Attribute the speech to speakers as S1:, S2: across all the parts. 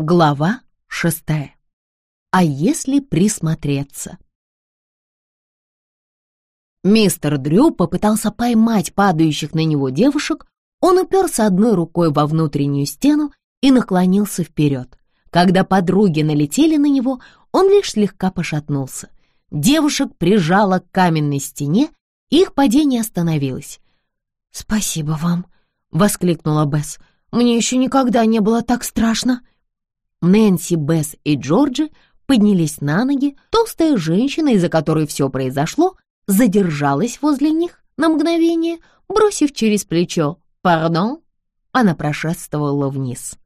S1: Глава шестая. А если присмотреться? Мистер Дрю попытался поймать падающих на него девушек, он уперся одной рукой во внутреннюю стену и наклонился вперед. Когда подруги налетели на него, он лишь слегка пошатнулся. Девушек прижало к каменной стене, их падение остановилось. «Спасибо вам», — воскликнула Бесс. «Мне еще никогда не было так страшно». Нэнси, Бесс и Джорджи поднялись на ноги. Толстая женщина, из-за которой все произошло, задержалась возле них на мгновение, бросив через плечо «Пардон», она прошествовала вниз.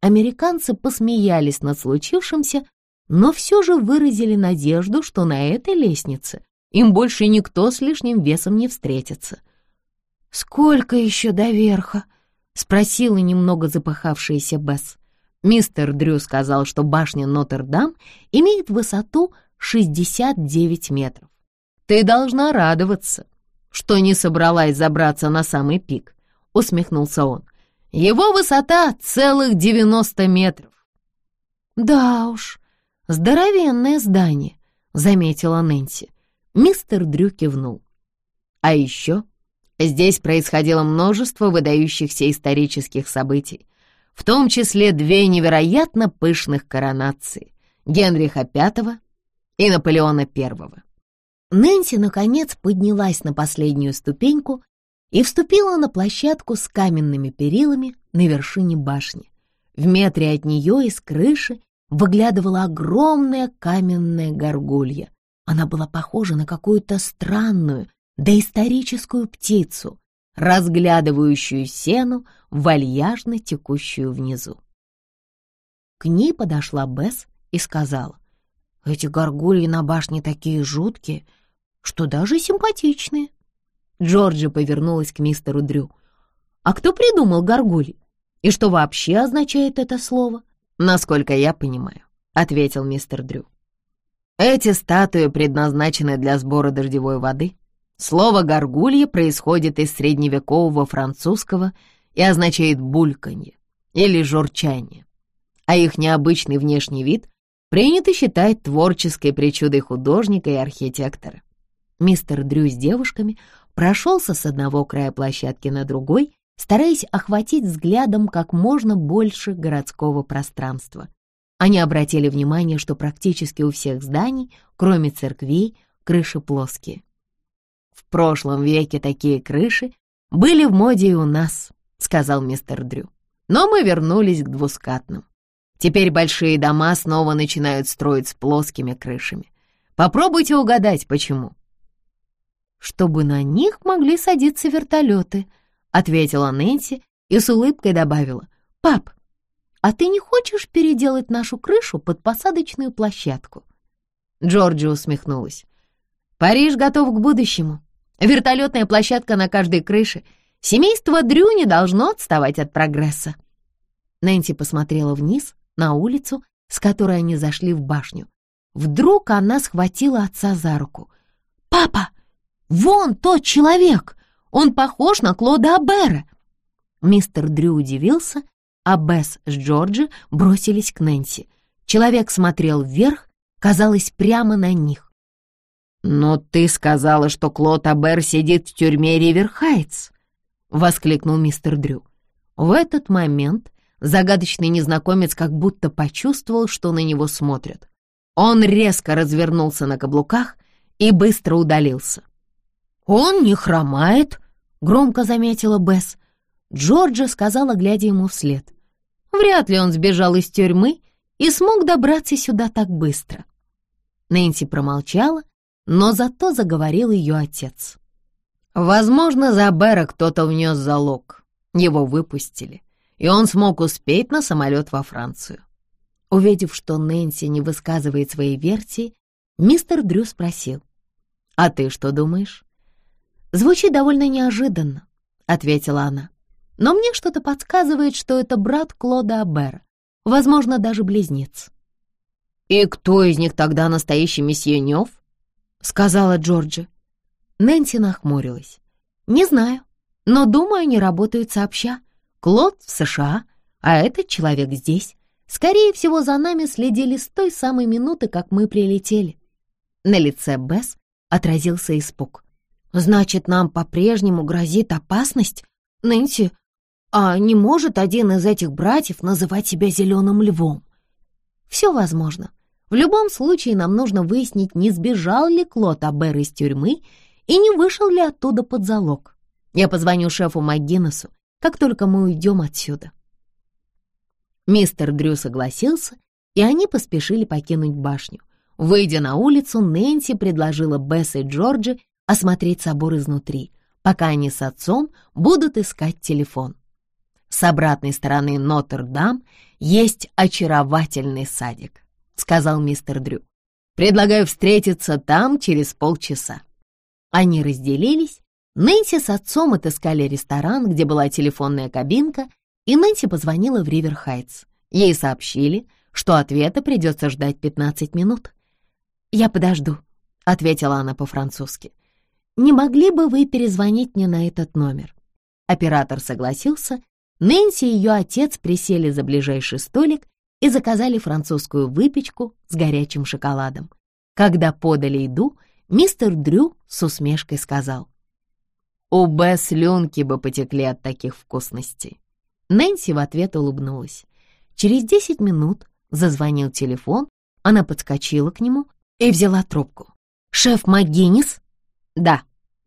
S1: Американцы посмеялись над случившимся, но все же выразили надежду, что на этой лестнице им больше никто с лишним весом не встретится. «Сколько еще до верха?» — спросила немного запыхавшаяся Бесс. Мистер Дрю сказал, что башня Нотр-Дам имеет высоту 69 метров. «Ты должна радоваться, что не собралась забраться на самый пик», — усмехнулся он. «Его высота целых 90 метров». «Да уж, здоровенное здание», — заметила Нэнси. Мистер Дрю кивнул. «А еще здесь происходило множество выдающихся исторических событий в том числе две невероятно пышных коронации Генриха V и Наполеона I. Нэнси, наконец, поднялась на последнюю ступеньку и вступила на площадку с каменными перилами на вершине башни. В метре от нее из крыши выглядывала огромная каменная горгулья. Она была похожа на какую-то странную, доисторическую птицу, разглядывающую сену, вальяжно текущую внизу. К ней подошла Бесс и сказала, «Эти горгульи на башне такие жуткие, что даже симпатичные». Джорджи повернулась к мистеру Дрю. «А кто придумал горгульи? И что вообще означает это слово?» «Насколько я понимаю», — ответил мистер Дрю. «Эти статуи предназначены для сбора дождевой воды Слово «горгулья» происходит из средневекового французского и означает «бульканье» или «журчание», а их необычный внешний вид принято считать творческой причудой художника и архитектора. Мистер Дрю с девушками прошелся с одного края площадки на другой, стараясь охватить взглядом как можно больше городского пространства. Они обратили внимание, что практически у всех зданий, кроме церквей, крыши плоские. В прошлом веке такие крыши были в моде и у нас, сказал мистер Дрю. Но мы вернулись к двускатным. Теперь большие дома снова начинают строить с плоскими крышами. Попробуйте угадать, почему. Чтобы на них могли садиться вертолеты, ответила Нэнси и с улыбкой добавила. Пап, а ты не хочешь переделать нашу крышу под посадочную площадку? Джорджи усмехнулась. Париж готов к будущему. Вертолетная площадка на каждой крыше. Семейство Дрю не должно отставать от прогресса. Нэнси посмотрела вниз, на улицу, с которой они зашли в башню. Вдруг она схватила отца за руку. «Папа, вон тот человек! Он похож на Клода Абера!» Мистер Дрю удивился, а Бесс с Джорджи бросились к Нэнси. Человек смотрел вверх, казалось, прямо на них. «Но ты сказала, что Клод Абер сидит в тюрьме Риверхайтс!» — воскликнул мистер Дрю. В этот момент загадочный незнакомец как будто почувствовал, что на него смотрят. Он резко развернулся на каблуках и быстро удалился. «Он не хромает», — громко заметила Бесс. Джорджа сказала, глядя ему вслед. «Вряд ли он сбежал из тюрьмы и смог добраться сюда так быстро». Нэнси промолчала, но зато заговорил ее отец. Возможно, за Бера кто-то внес залог. Его выпустили, и он смог успеть на самолет во Францию. Увидев, что Нэнси не высказывает своей версии, мистер Дрю спросил, «А ты что думаешь?» «Звучит довольно неожиданно», — ответила она. «Но мне что-то подсказывает, что это брат Клода Абера, возможно, даже близнец». «И кто из них тогда настоящий месье Нёв?» — сказала Джорджи. Нэнси нахмурилась. «Не знаю, но, думаю, они работают сообща. Клод в США, а этот человек здесь. Скорее всего, за нами следили с той самой минуты, как мы прилетели. На лице Бесс отразился испуг. «Значит, нам по-прежнему грозит опасность? Нэнси, а не может один из этих братьев называть себя зеленым львом?» «Все возможно. В любом случае нам нужно выяснить, не сбежал ли Клод Абер из тюрьмы и не вышел ли оттуда под залог. Я позвоню шефу МакГиннесу, как только мы уйдем отсюда». Мистер Дрю согласился, и они поспешили покинуть башню. Выйдя на улицу, Нэнси предложила Бесс и Джорджи осмотреть собор изнутри, пока они с отцом будут искать телефон. С обратной стороны Нотр-Дам есть очаровательный садик, сказал мистер Дрю. Предлагаю встретиться там через полчаса. Они разделились. Нэнси с отцом отыскали ресторан, где была телефонная кабинка, и Нэнси позвонила в Ривер-Хайтс. Ей сообщили, что ответа придется ждать 15 минут. «Я подожду», — ответила она по-французски. «Не могли бы вы перезвонить мне на этот номер?» Оператор согласился. Нэнси и ее отец присели за ближайший столик и заказали французскую выпечку с горячим шоколадом. Когда подали еду, мистер Дрю с усмешкой сказал. «У Б слюнки бы потекли от таких вкусностей». Нэнси в ответ улыбнулась. Через десять минут зазвонил телефон, она подскочила к нему и взяла трубку. «Шеф МакГиннис?» «Да».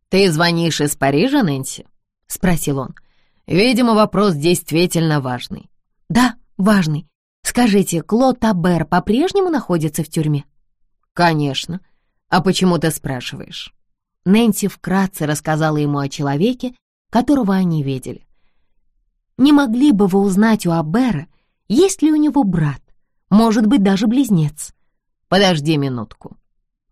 S1: «Ты звонишь из Парижа, Нэнси?» — спросил он. «Видимо, вопрос действительно важный». «Да, важный. Скажите, Клод Табер по-прежнему находится в тюрьме?» «Конечно. А почему ты спрашиваешь?» Нэнси вкратце рассказала ему о человеке, которого они видели. Не могли бы вы узнать у Абера, есть ли у него брат, может быть, даже близнец? Подожди минутку.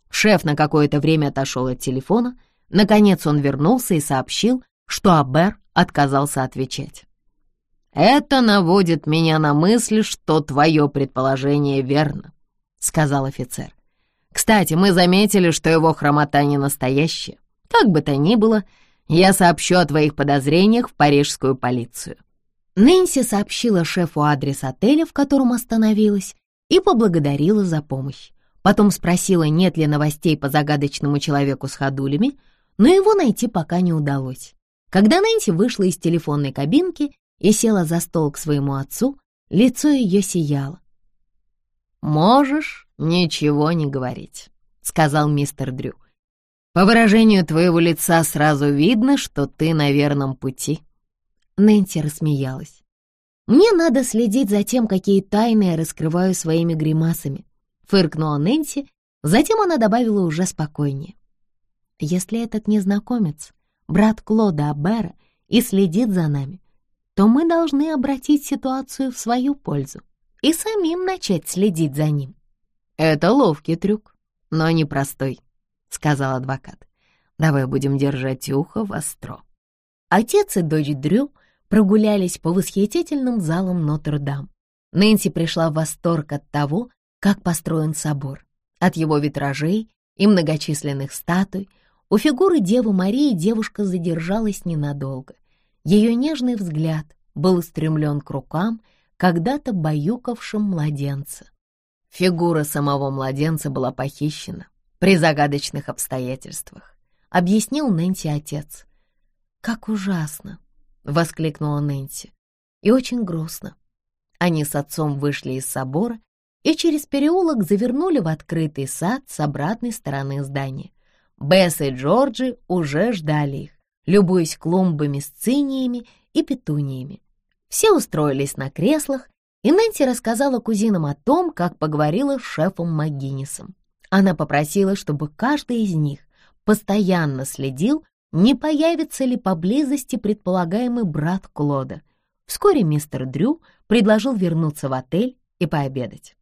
S1: Шеф на какое-то время отошел от телефона. Наконец он вернулся и сообщил, что Абер отказался отвечать. «Это наводит меня на мысль, что твое предположение верно», — сказал офицер. «Кстати, мы заметили, что его хромота не настоящая. Как бы то ни было, я сообщу о твоих подозрениях в парижскую полицию. Нэнси сообщила шефу адрес отеля, в котором остановилась, и поблагодарила за помощь. Потом спросила, нет ли новостей по загадочному человеку с ходулями, но его найти пока не удалось. Когда Нэнси вышла из телефонной кабинки и села за стол к своему отцу, лицо ее сияло. «Можешь ничего не говорить», — сказал мистер Дрю. «По выражению твоего лица сразу видно, что ты на верном пути». Нэнси рассмеялась. «Мне надо следить за тем, какие тайны я раскрываю своими гримасами», — фыркнула Нэнси, затем она добавила уже спокойнее. «Если этот незнакомец, брат Клода Абера, и следит за нами, то мы должны обратить ситуацию в свою пользу и самим начать следить за ним». «Это ловкий трюк, но непростой», — сказал адвокат. «Давай будем держать ухо востро». Отец и дочь Дрю прогулялись по восхитительным залам Нотр-Дам. Нэнси пришла в восторг от того, как построен собор, от его витражей и многочисленных статуй. У фигуры Девы Марии девушка задержалась ненадолго. Ее нежный взгляд был устремлен к рукам, когда-то баюкавшим младенца. Фигура самого младенца была похищена при загадочных обстоятельствах, объяснил Нэнси отец. Как ужасно, — воскликнула Нэнси. «И очень грустно». Они с отцом вышли из собора и через переулок завернули в открытый сад с обратной стороны здания. Бесс и Джорджи уже ждали их, любуясь клумбами с циниями и петуниями. Все устроились на креслах, и Нэнси рассказала кузинам о том, как поговорила с шефом МакГиннисом. Она попросила, чтобы каждый из них постоянно следил не появится ли поблизости предполагаемый брат Клода. Вскоре мистер Дрю предложил вернуться в отель и пообедать.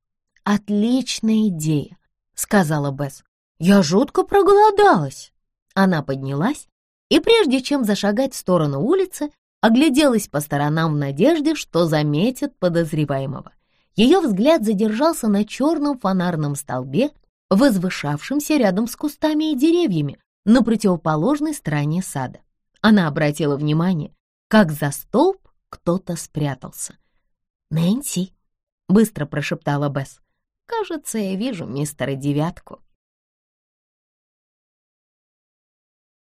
S1: «Отличная идея», — сказала Бесс. «Я жутко проголодалась». Она поднялась и, прежде чем зашагать в сторону улицы, огляделась по сторонам в надежде, что заметит подозреваемого. Ее взгляд задержался на черном фонарном столбе, возвышавшемся рядом с кустами и деревьями, на противоположной стороне сада. Она обратила внимание, как за столб кто-то спрятался. «Нэнси, — быстро прошептала Бесс. «Кажется, я вижу мистера Девятку».